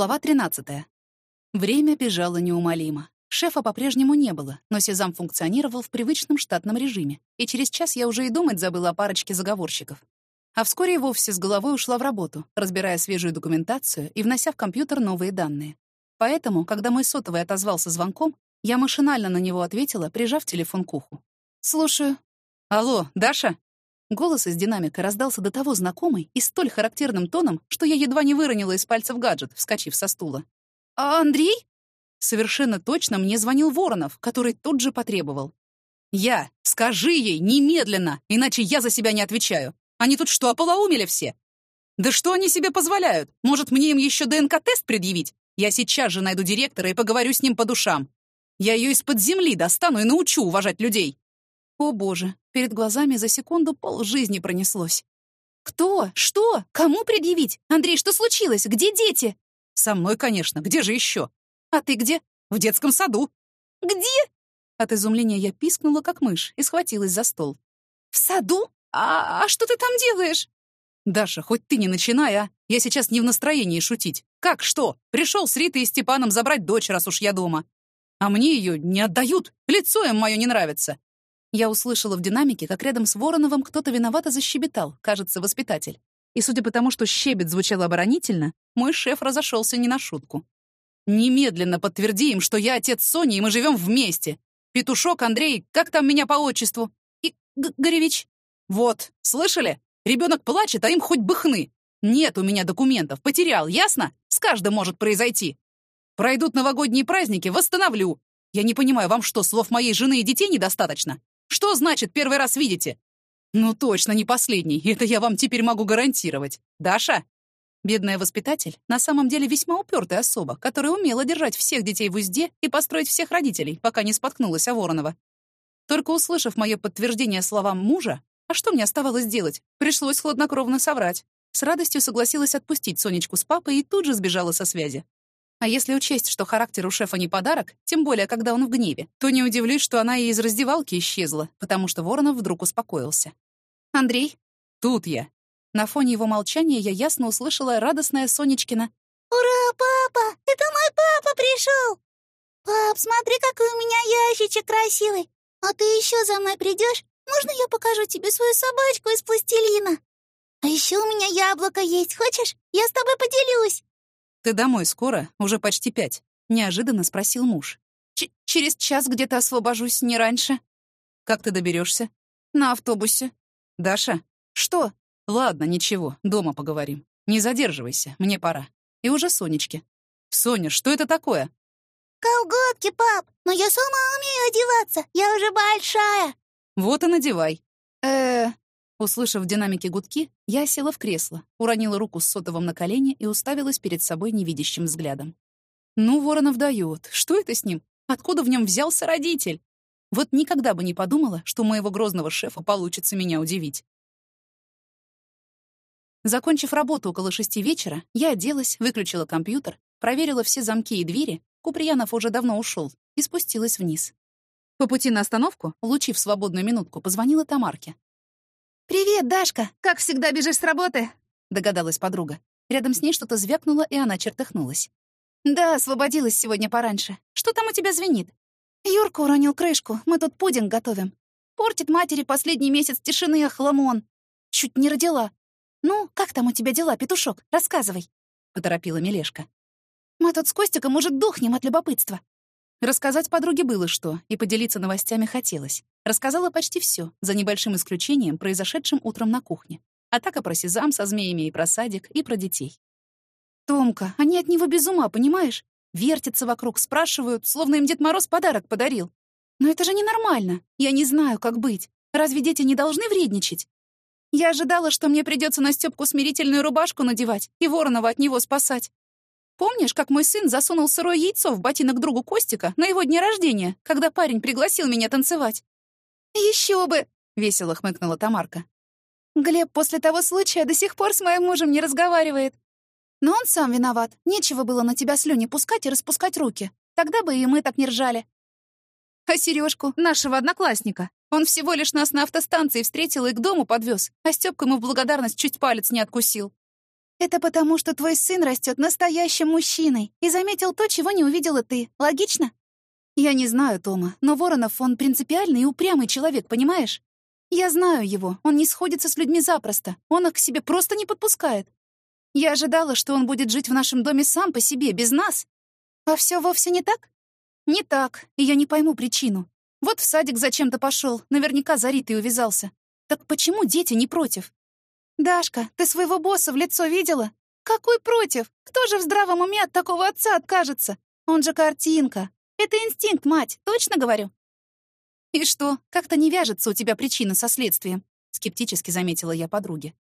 Глава 13. Время бежало неумолимо. Шефа по-прежнему не было, но Сезам функционировал в привычном штатном режиме, и через час я уже и думать забыла о парочке заговорщиков. А вскоре и вовсе с головой ушла в работу, разбирая свежую документацию и внося в компьютер новые данные. Поэтому, когда мой сотовый отозвался звонком, я машинально на него ответила, прижав телефон к уху. «Слушаю». «Алло, Даша?» Голос из динамика раздался до того знакомый и столь характерным тоном, что я едва не выронила из пальцев гаджет, вскочив со стула. «А Андрей?» Совершенно точно мне звонил Воронов, который тут же потребовал. «Я! Скажи ей немедленно, иначе я за себя не отвечаю. Они тут что, ополоумели все? Да что они себе позволяют? Может, мне им еще ДНК-тест предъявить? Я сейчас же найду директора и поговорю с ним по душам. Я ее из-под земли достану и научу уважать людей». О боже, перед глазами за секунду пол жизни пронеслось. «Кто? Что? Кому предъявить? Андрей, что случилось? Где дети?» «Со мной, конечно. Где же еще?» «А ты где?» «В детском саду». «Где?» От изумления я пискнула, как мышь, и схватилась за стол. «В саду? А, а что ты там делаешь?» «Даша, хоть ты не начинай, а? Я сейчас не в настроении шутить. Как что? Пришел с Ритой и Степаном забрать дочь, раз уж я дома. А мне ее не отдают. Лицо им мое не нравится. Я услышала в динамике, как рядом с Вороновым кто-то виновато защебетал, кажется, воспитатель. И судя по тому, что щебет звучал оборонительно, мой шеф разошелся не на шутку. «Немедленно подтверди им, что я отец Сони, и мы живем вместе. Петушок, Андрей, как там меня по отчеству? И Горевич. Вот, слышали? Ребенок плачет, а им хоть бы хны. Нет у меня документов, потерял, ясно? С каждым может произойти. Пройдут новогодние праздники, восстановлю. Я не понимаю, вам что, слов моей жены и детей недостаточно? Что значит первый раз видите? Ну точно не последний, это я вам теперь могу гарантировать. Даша? Бедная воспитатель на самом деле весьма упертая особа, которая умела держать всех детей в узде и построить всех родителей, пока не споткнулась о Воронова. Только услышав мое подтверждение словам мужа, а что мне оставалось делать? Пришлось хладнокровно соврать. С радостью согласилась отпустить Сонечку с папой и тут же сбежала со связи. А если учесть, что характер у шефа не подарок, тем более, когда он в гневе, то не удивлюсь, что она и из раздевалки исчезла, потому что Воронов вдруг успокоился. «Андрей?» «Тут я». На фоне его молчания я ясно услышала радостное Сонечкина «Ура, папа! Это мой папа пришел! Пап, смотри, какой у меня ящичек красивый! А ты еще за мной придешь? Можно я покажу тебе свою собачку из пластилина? А еще у меня яблоко есть, хочешь? Я с тобой поделюсь!» «Ты домой скоро? Уже почти пять?» — неожиданно спросил муж. Ч «Через час где-то освобожусь, не раньше». «Как ты доберешься? «На автобусе». «Даша?» «Что?» «Ладно, ничего, дома поговорим. Не задерживайся, мне пора. И уже Сонечке». «Соня, что это такое?» «Колготки, пап, но я сама умею одеваться, я уже большая». «Вот и надевай». э Услышав в динамике гудки, я села в кресло, уронила руку с сотовым на колени и уставилась перед собой невидящим взглядом. Ну, Воронов дает. Что это с ним? Откуда в нем взялся родитель? Вот никогда бы не подумала, что моего грозного шефа получится меня удивить. Закончив работу около шести вечера, я оделась, выключила компьютер, проверила все замки и двери, Куприянов уже давно ушел, и спустилась вниз. По пути на остановку, улучив свободную минутку, позвонила Тамарке. «Привет, Дашка! Как всегда бежишь с работы?» — догадалась подруга. Рядом с ней что-то звякнуло, и она чертыхнулась. «Да, освободилась сегодня пораньше. Что там у тебя звенит?» «Юрка уронил крышку. Мы тут пудинг готовим. Портит матери последний месяц тишины охламон. Чуть не родила. Ну, как там у тебя дела, петушок? Рассказывай», — поторопила Мелешка. «Мы тут с Костиком уже дохнем от любопытства. Рассказать подруге было что, и поделиться новостями хотелось. Рассказала почти все, за небольшим исключением, произошедшим утром на кухне. А так и про сезам со змеями, и про садик, и про детей. «Томка, они от него без ума, понимаешь? Вертятся вокруг, спрашивают, словно им Дед Мороз подарок подарил. Но это же ненормально. Я не знаю, как быть. Разве дети не должны вредничать? Я ожидала, что мне придется на Стёпку смирительную рубашку надевать и Воронова от него спасать. Помнишь, как мой сын засунул сырое яйцо в ботинок другу Костика на его дне рождения, когда парень пригласил меня танцевать? Еще бы, весело хмыкнула Тамарка. Глеб после того случая до сих пор с моим мужем не разговаривает. Но он сам виноват. Нечего было на тебя слюни пускать и распускать руки. Тогда бы и мы так не ржали. А Сережку, нашего одноклассника, он всего лишь нас на автостанции встретил и к дому подвез, а Стёпка ему в благодарность чуть палец не откусил. Это потому, что твой сын растет настоящим мужчиной и заметил то, чего не увидела ты. Логично? Я не знаю Тома, но Воронов, он принципиальный и упрямый человек, понимаешь? Я знаю его, он не сходится с людьми запросто, он их к себе просто не подпускает. Я ожидала, что он будет жить в нашем доме сам по себе, без нас. А все вовсе не так? Не так, и я не пойму причину. Вот в садик зачем-то пошел, наверняка за Ритой увязался. Так почему дети не против? «Дашка, ты своего босса в лицо видела? Какой против? Кто же в здравом уме от такого отца откажется? Он же картинка. Это инстинкт, мать, точно говорю?» «И что, как-то не вяжется у тебя причина со следствием?» — скептически заметила я подруге.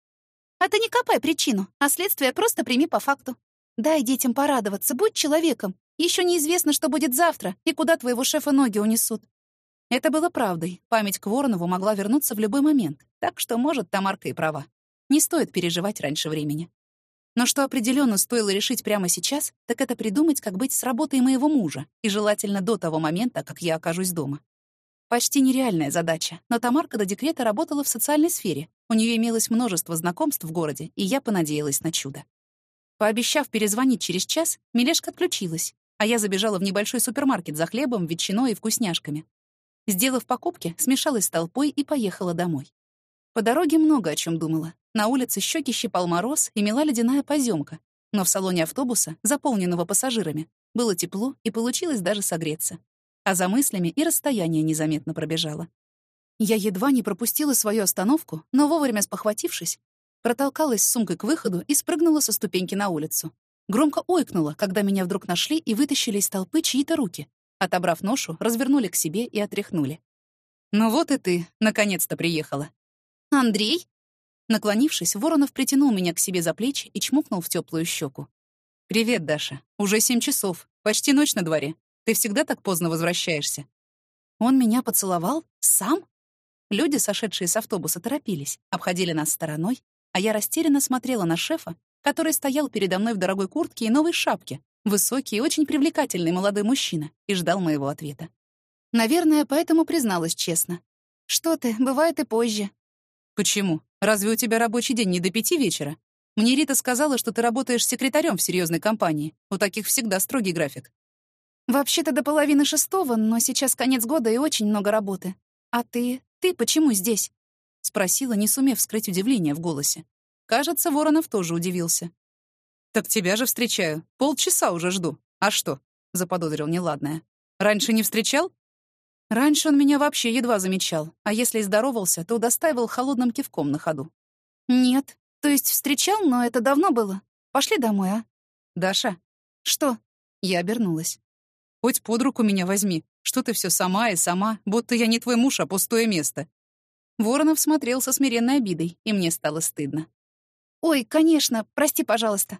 «А ты не копай причину, а следствие просто прими по факту. Дай детям порадоваться, будь человеком. Еще неизвестно, что будет завтра и куда твоего шефа ноги унесут». Это было правдой. Память к Воронову могла вернуться в любой момент, так что, может, Тамарка и права. Не стоит переживать раньше времени. Но что определенно стоило решить прямо сейчас, так это придумать, как быть с работой моего мужа, и желательно до того момента, как я окажусь дома. Почти нереальная задача, но Тамарка до декрета работала в социальной сфере. У нее имелось множество знакомств в городе, и я понадеялась на чудо. Пообещав перезвонить через час, Милешка отключилась, а я забежала в небольшой супермаркет за хлебом, ветчиной и вкусняшками. Сделав покупки, смешалась с толпой и поехала домой. По дороге много о чем думала. На улице щеки щипал мороз и мела ледяная поземка, но в салоне автобуса, заполненного пассажирами, было тепло и получилось даже согреться. А за мыслями и расстояние незаметно пробежало. Я едва не пропустила свою остановку, но вовремя спохватившись, протолкалась с сумкой к выходу и спрыгнула со ступеньки на улицу. Громко ойкнула, когда меня вдруг нашли и вытащили из толпы чьи-то руки. Отобрав ношу, развернули к себе и отряхнули. «Ну вот и ты, наконец-то приехала». «Андрей?» Наклонившись, Воронов притянул меня к себе за плечи и чмокнул в теплую щеку. «Привет, Даша. Уже семь часов. Почти ночь на дворе. Ты всегда так поздно возвращаешься». Он меня поцеловал? Сам? Люди, сошедшие с автобуса, торопились, обходили нас стороной, а я растерянно смотрела на шефа, который стоял передо мной в дорогой куртке и новой шапке, высокий и очень привлекательный молодой мужчина, и ждал моего ответа. Наверное, поэтому призналась честно. «Что ты, бывает и позже». «Почему? Разве у тебя рабочий день не до пяти вечера? Мне Рита сказала, что ты работаешь секретарем в серьезной компании. У таких всегда строгий график. Вообще-то до половины шестого, но сейчас конец года и очень много работы. А ты? Ты почему здесь? Спросила, не сумев скрыть удивление в голосе. Кажется, Воронов тоже удивился. «Так тебя же встречаю. Полчаса уже жду. А что?» — заподозрил неладное. «Раньше не встречал?» Раньше он меня вообще едва замечал, а если и здоровался, то удостаивал холодным кивком на ходу. «Нет. То есть встречал, но это давно было. Пошли домой, а?» «Даша?» «Что?» Я обернулась. «Хоть под руку меня возьми. Что ты все сама и сама, будто я не твой муж, а пустое место». Воронов смотрел со смиренной обидой, и мне стало стыдно. «Ой, конечно, прости, пожалуйста».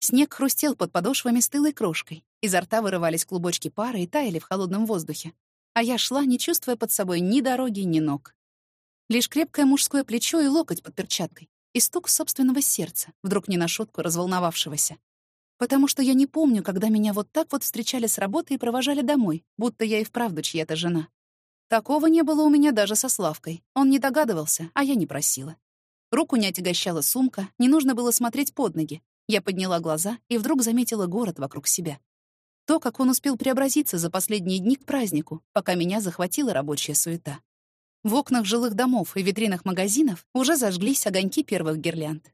Снег хрустел под подошвами стылой крошкой. Изо рта вырывались клубочки пара и таяли в холодном воздухе а я шла, не чувствуя под собой ни дороги, ни ног. Лишь крепкое мужское плечо и локоть под перчаткой, и стук собственного сердца, вдруг не на шутку разволновавшегося. Потому что я не помню, когда меня вот так вот встречали с работы и провожали домой, будто я и вправду чья-то жена. Такого не было у меня даже со Славкой. Он не догадывался, а я не просила. Руку не отягощала сумка, не нужно было смотреть под ноги. Я подняла глаза и вдруг заметила город вокруг себя. То, как он успел преобразиться за последние дни к празднику, пока меня захватила рабочая суета. В окнах жилых домов и витринах магазинов уже зажглись огоньки первых гирлянд.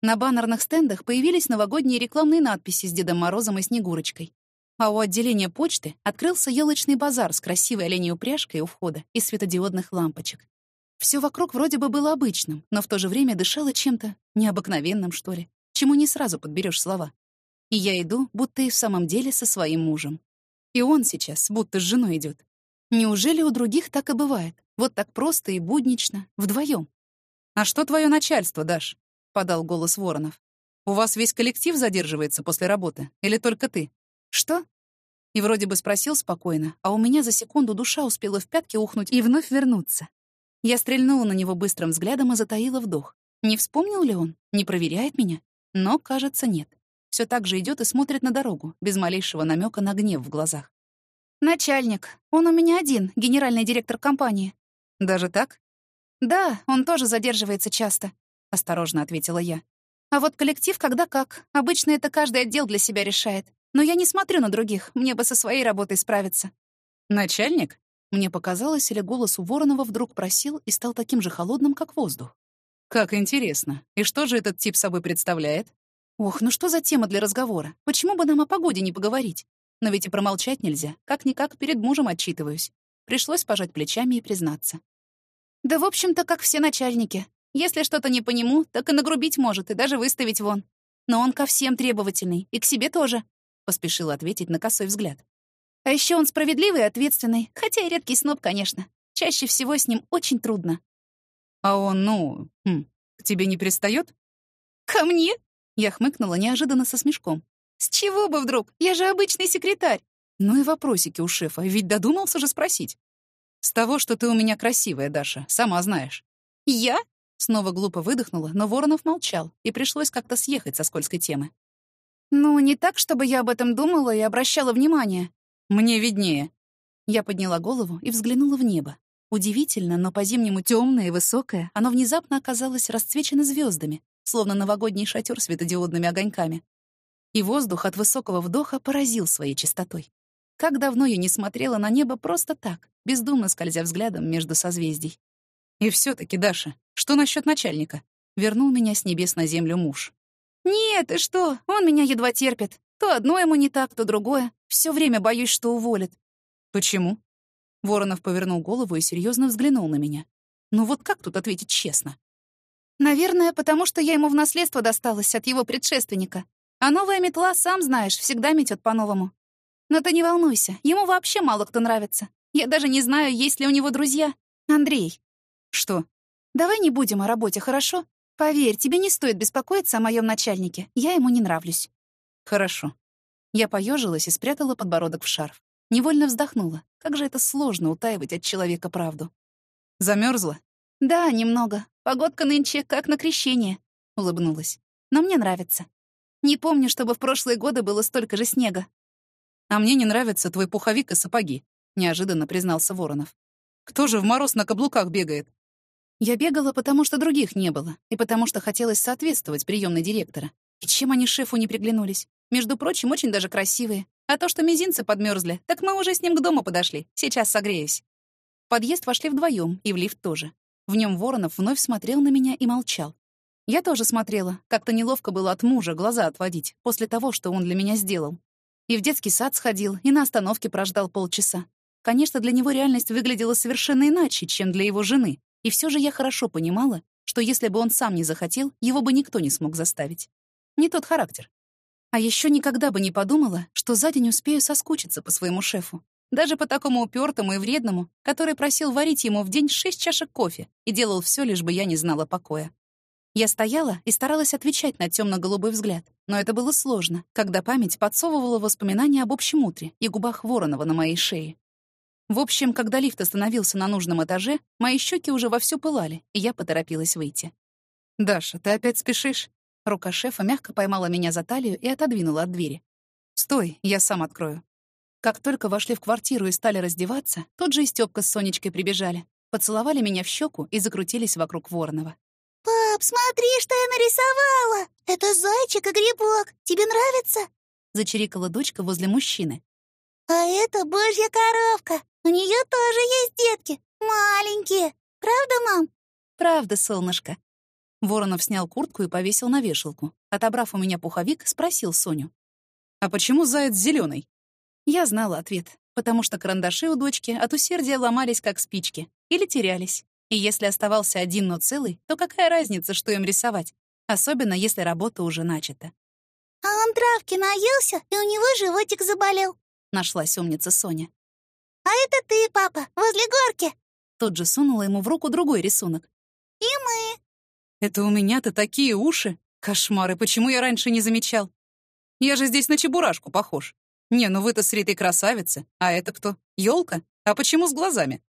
На баннерных стендах появились новогодние рекламные надписи с Дедом Морозом и Снегурочкой. А у отделения почты открылся елочный базар с красивой оленей упряжкой у входа и светодиодных лампочек. Все вокруг вроде бы было обычным, но в то же время дышало чем-то необыкновенным, что ли, чему не сразу подберешь слова. И я иду, будто и в самом деле со своим мужем. И он сейчас будто с женой идет. Неужели у других так и бывает? Вот так просто и буднично, вдвоем. «А что твое начальство, Даш?» — подал голос Воронов. «У вас весь коллектив задерживается после работы? Или только ты?» «Что?» И вроде бы спросил спокойно, а у меня за секунду душа успела в пятки ухнуть и вновь вернуться. Я стрельнула на него быстрым взглядом и затаила вдох. Не вспомнил ли он? Не проверяет меня? Но, кажется, нет все так же идет и смотрит на дорогу, без малейшего намека на гнев в глазах. «Начальник. Он у меня один, генеральный директор компании». «Даже так?» «Да, он тоже задерживается часто», — осторожно ответила я. А вот коллектив когда как. Обычно это каждый отдел для себя решает. Но я не смотрю на других, мне бы со своей работой справиться. Начальник? Мне показалось, или голос у Воронова вдруг просил и стал таким же холодным, как воздух. Как интересно. И что же этот тип собой представляет? Ох, ну что за тема для разговора? Почему бы нам о погоде не поговорить? Но ведь и промолчать нельзя. Как-никак перед мужем отчитываюсь. Пришлось пожать плечами и признаться. Да, в общем-то, как все начальники. Если что-то не по нему, так и нагрубить может, и даже выставить вон. Но он ко всем требовательный, и к себе тоже», — поспешила ответить на косой взгляд. «А еще он справедливый и ответственный, хотя и редкий сноб, конечно. Чаще всего с ним очень трудно». «А он, ну, хм, к тебе не пристает? «Ко мне?» — я хмыкнула неожиданно со смешком. «С чего бы вдруг? Я же обычный секретарь». Ну и вопросики у шефа, ведь додумался же спросить. «С того, что ты у меня красивая, Даша, сама знаешь». «Я?» Снова глупо выдохнула, но Воронов молчал, и пришлось как-то съехать со скользкой темы. «Ну, не так, чтобы я об этом думала и обращала внимание». «Мне виднее». Я подняла голову и взглянула в небо. Удивительно, но по-зимнему темное и высокое, оно внезапно оказалось расцвечено звездами, словно новогодний шатер светодиодными огоньками. И воздух от высокого вдоха поразил своей чистотой. Как давно я не смотрела на небо просто так, бездумно скользя взглядом между созвездий. И все таки Даша, что насчет начальника? Вернул меня с небес на землю муж. Нет, и что? Он меня едва терпит. То одно ему не так, то другое. Все время боюсь, что уволит. Почему? Воронов повернул голову и серьезно взглянул на меня. Ну вот как тут ответить честно? Наверное, потому что я ему в наследство досталась от его предшественника. А новая метла, сам знаешь, всегда метет по-новому. Но ты не волнуйся, ему вообще мало кто нравится. Я даже не знаю, есть ли у него друзья. Андрей, что? Давай не будем о работе, хорошо? Поверь, тебе не стоит беспокоиться о моем начальнике. Я ему не нравлюсь. Хорошо. Я поежилась и спрятала подбородок в шарф. Невольно вздохнула. Как же это сложно утаивать от человека правду. Замерзла? Да, немного. Погодка нынче как на крещение, улыбнулась. Но мне нравится. Не помню, чтобы в прошлые годы было столько же снега. А мне не нравится твой пуховик и сапоги, неожиданно признался Воронов. Кто же в мороз на каблуках бегает? Я бегала, потому что других не было, и потому что хотелось соответствовать приемной директора. И чем они шефу не приглянулись? Между прочим, очень даже красивые. А то, что мизинцы подмерзли, так мы уже с ним к дому подошли. Сейчас согреюсь. В подъезд вошли вдвоем, и в лифт тоже. В нем Воронов вновь смотрел на меня и молчал. Я тоже смотрела. Как-то неловко было от мужа глаза отводить после того, что он для меня сделал. И в детский сад сходил, и на остановке прождал полчаса. Конечно, для него реальность выглядела совершенно иначе, чем для его жены, и все же я хорошо понимала, что если бы он сам не захотел, его бы никто не смог заставить. Не тот характер. А еще никогда бы не подумала, что за день успею соскучиться по своему шефу. Даже по такому упертому и вредному, который просил варить ему в день шесть чашек кофе и делал все, лишь бы я не знала покоя. Я стояла и старалась отвечать на темно голубой взгляд, но это было сложно, когда память подсовывала воспоминания об общем утре и губах Воронова на моей шее. В общем, когда лифт остановился на нужном этаже, мои щеки уже вовсю пылали, и я поторопилась выйти. «Даша, ты опять спешишь?» Рука шефа мягко поймала меня за талию и отодвинула от двери. «Стой, я сам открою». Как только вошли в квартиру и стали раздеваться, тут же и Стёпка с Сонечкой прибежали, поцеловали меня в щеку и закрутились вокруг Воронова. «Пап, смотри, что я нарисовала! Это зайчик и грибок. Тебе нравится?» Зачирикала дочка возле мужчины. «А это божья коровка. У нее тоже есть детки, маленькие. Правда, мам?» «Правда, солнышко». Воронов снял куртку и повесил на вешалку. Отобрав у меня пуховик, спросил Соню. «А почему заяц зеленый? Я знала ответ, потому что карандаши у дочки от усердия ломались как спички или терялись. И если оставался один, но целый, то какая разница, что им рисовать? Особенно, если работа уже начата. «А он травки наелся, и у него животик заболел», — нашлась умница Соня. «А это ты, папа, возле горки!» Тут же сунула ему в руку другой рисунок. «И мы!» «Это у меня-то такие уши! Кошмары, почему я раньше не замечал? Я же здесь на чебурашку похож. Не, ну вы-то с Ритой красавица. А это кто? Ёлка? А почему с глазами?»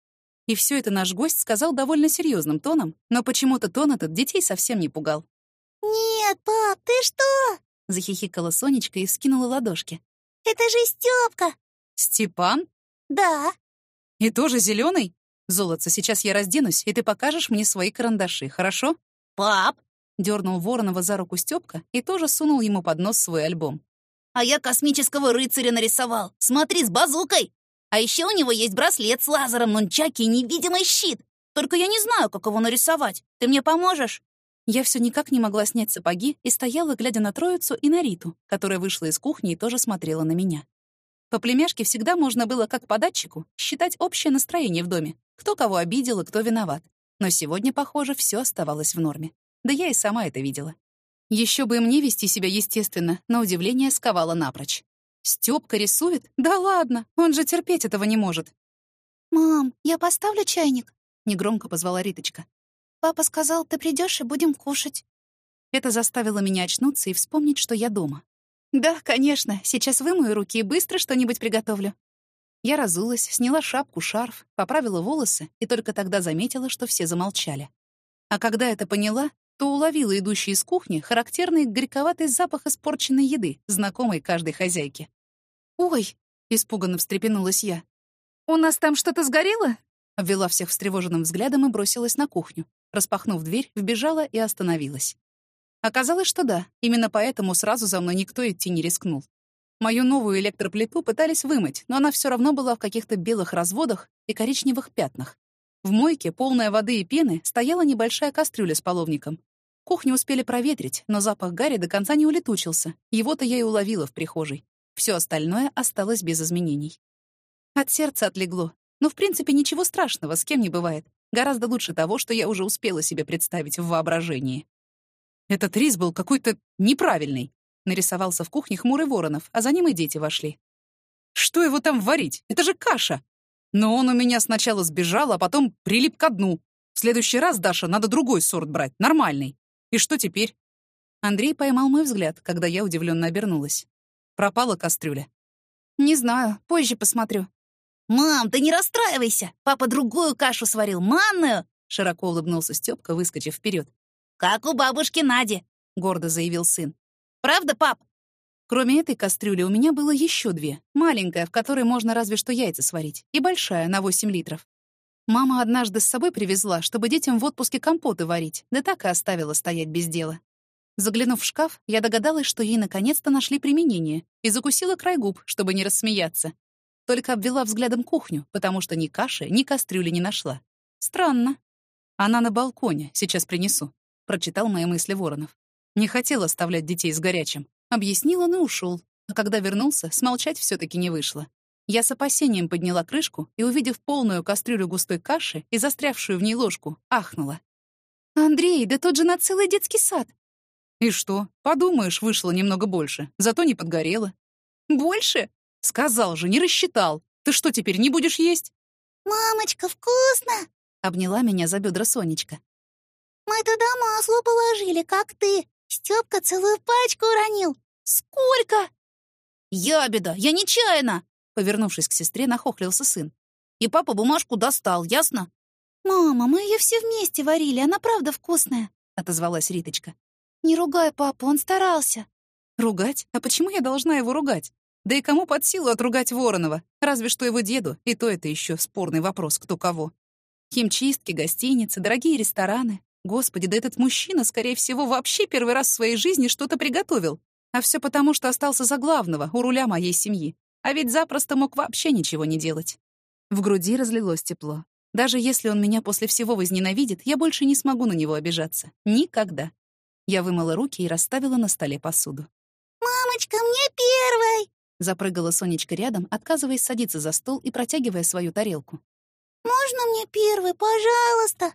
И все это наш гость сказал довольно серьезным тоном, но почему-то тон этот детей совсем не пугал. «Нет, пап, ты что?» — захихикала Сонечка и скинула ладошки. «Это же Стёпка!» «Степан?» «Да». «И тоже зеленый? Золотце, сейчас я разденусь, и ты покажешь мне свои карандаши, хорошо?» «Пап!» Дернул Воронова за руку Степка и тоже сунул ему под нос свой альбом. «А я космического рыцаря нарисовал. Смотри, с базукой. А еще у него есть браслет с лазером, нунчаки и невидимый щит. Только я не знаю, как его нарисовать. Ты мне поможешь?» Я все никак не могла снять сапоги и стояла, глядя на троицу и на Риту, которая вышла из кухни и тоже смотрела на меня. По племяшке всегда можно было, как по датчику, считать общее настроение в доме, кто кого обидел и кто виноват. Но сегодня, похоже, все оставалось в норме. Да я и сама это видела. Еще бы и мне вести себя естественно, но удивление сковало напрочь. Стёпка рисует? Да ладно, он же терпеть этого не может. «Мам, я поставлю чайник?» — негромко позвала Риточка. «Папа сказал, ты придешь и будем кушать». Это заставило меня очнуться и вспомнить, что я дома. «Да, конечно, сейчас вымою руки и быстро что-нибудь приготовлю». Я разулась, сняла шапку, шарф, поправила волосы и только тогда заметила, что все замолчали. А когда это поняла, то уловила идущий из кухни характерный горьковатый запах испорченной еды, знакомый каждой хозяйке. «Ой!» — испуганно встрепенулась я. «У нас там что-то сгорело?» Обвела всех встревоженным взглядом и бросилась на кухню. Распахнув дверь, вбежала и остановилась. Оказалось, что да, именно поэтому сразу за мной никто идти не рискнул. Мою новую электроплиту пытались вымыть, но она все равно была в каких-то белых разводах и коричневых пятнах. В мойке, полная воды и пены, стояла небольшая кастрюля с половником. Кухню успели проветрить, но запах гари до конца не улетучился. Его-то я и уловила в прихожей. Все остальное осталось без изменений. От сердца отлегло. Но, в принципе, ничего страшного, с кем не бывает. Гораздо лучше того, что я уже успела себе представить в воображении. Этот рис был какой-то неправильный. Нарисовался в кухне хмурый Воронов, а за ним и дети вошли. Что его там варить? Это же каша! Но он у меня сначала сбежал, а потом прилип ко дну. В следующий раз, Даша, надо другой сорт брать, нормальный. И что теперь? Андрей поймал мой взгляд, когда я удивленно обернулась. Пропала кастрюля. «Не знаю, позже посмотрю». «Мам, ты не расстраивайся! Папа другую кашу сварил, манную!» Широко улыбнулся Стёпка, выскочив вперед. «Как у бабушки Нади», — гордо заявил сын. «Правда, пап?» Кроме этой кастрюли у меня было еще две. Маленькая, в которой можно разве что яйца сварить, и большая, на 8 литров. Мама однажды с собой привезла, чтобы детям в отпуске компоты варить, да так и оставила стоять без дела. Заглянув в шкаф, я догадалась, что ей наконец-то нашли применение, и закусила край губ, чтобы не рассмеяться. Только обвела взглядом кухню, потому что ни каши, ни кастрюли не нашла. Странно. Она на балконе, сейчас принесу, — прочитал мои мысли Воронов. Не хотел оставлять детей с горячим. Объяснил он и ушел. А когда вернулся, смолчать все таки не вышло. Я с опасением подняла крышку и, увидев полную кастрюлю густой каши и застрявшую в ней ложку, ахнула. «Андрей, да тот же на целый детский сад!» «И что? Подумаешь, вышло немного больше, зато не подгорело». «Больше?» «Сказал же, не рассчитал. Ты что, теперь не будешь есть?» «Мамочка, вкусно!» — обняла меня за бедра Сонечка. «Мы туда масло положили, как ты. Стёпка целую пачку уронил. Сколько?» «Ябеда, я нечаянно!» Повернувшись к сестре, нахохлился сын. «И папа бумажку достал, ясно?» «Мама, мы ее все вместе варили, она правда вкусная», — отозвалась Риточка. «Не ругай папу, он старался». «Ругать? А почему я должна его ругать? Да и кому под силу отругать Воронова? Разве что его деду, и то это еще спорный вопрос, кто кого. Химчистки, гостиницы, дорогие рестораны. Господи, да этот мужчина, скорее всего, вообще первый раз в своей жизни что-то приготовил. А все потому, что остался за главного, у руля моей семьи. А ведь запросто мог вообще ничего не делать. В груди разлилось тепло. Даже если он меня после всего возненавидит, я больше не смогу на него обижаться. Никогда. Я вымыла руки и расставила на столе посуду. «Мамочка, мне первой!» Запрыгала Сонечка рядом, отказываясь садиться за стол и протягивая свою тарелку. «Можно мне первый, пожалуйста?»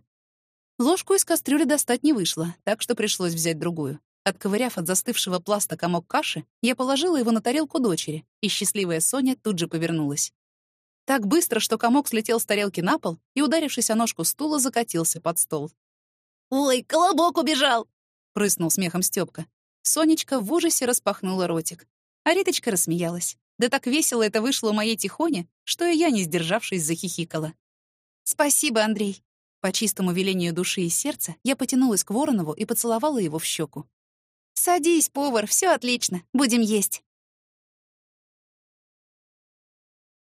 Ложку из кастрюли достать не вышло, так что пришлось взять другую. Отковыряв от застывшего пласта комок каши, я положила его на тарелку дочери, и счастливая Соня тут же повернулась. Так быстро, что комок слетел с тарелки на пол и, ударившись о ножку стула, закатился под стол. «Ой, колобок убежал!» — прыснул смехом Стёпка. Сонечка в ужасе распахнула ротик. А Риточка рассмеялась. Да так весело это вышло у моей Тихоне, что и я, не сдержавшись, захихикала. «Спасибо, Андрей», по чистому велению души и сердца я потянулась к Воронову и поцеловала его в щеку. «Садись, повар, все отлично, будем есть».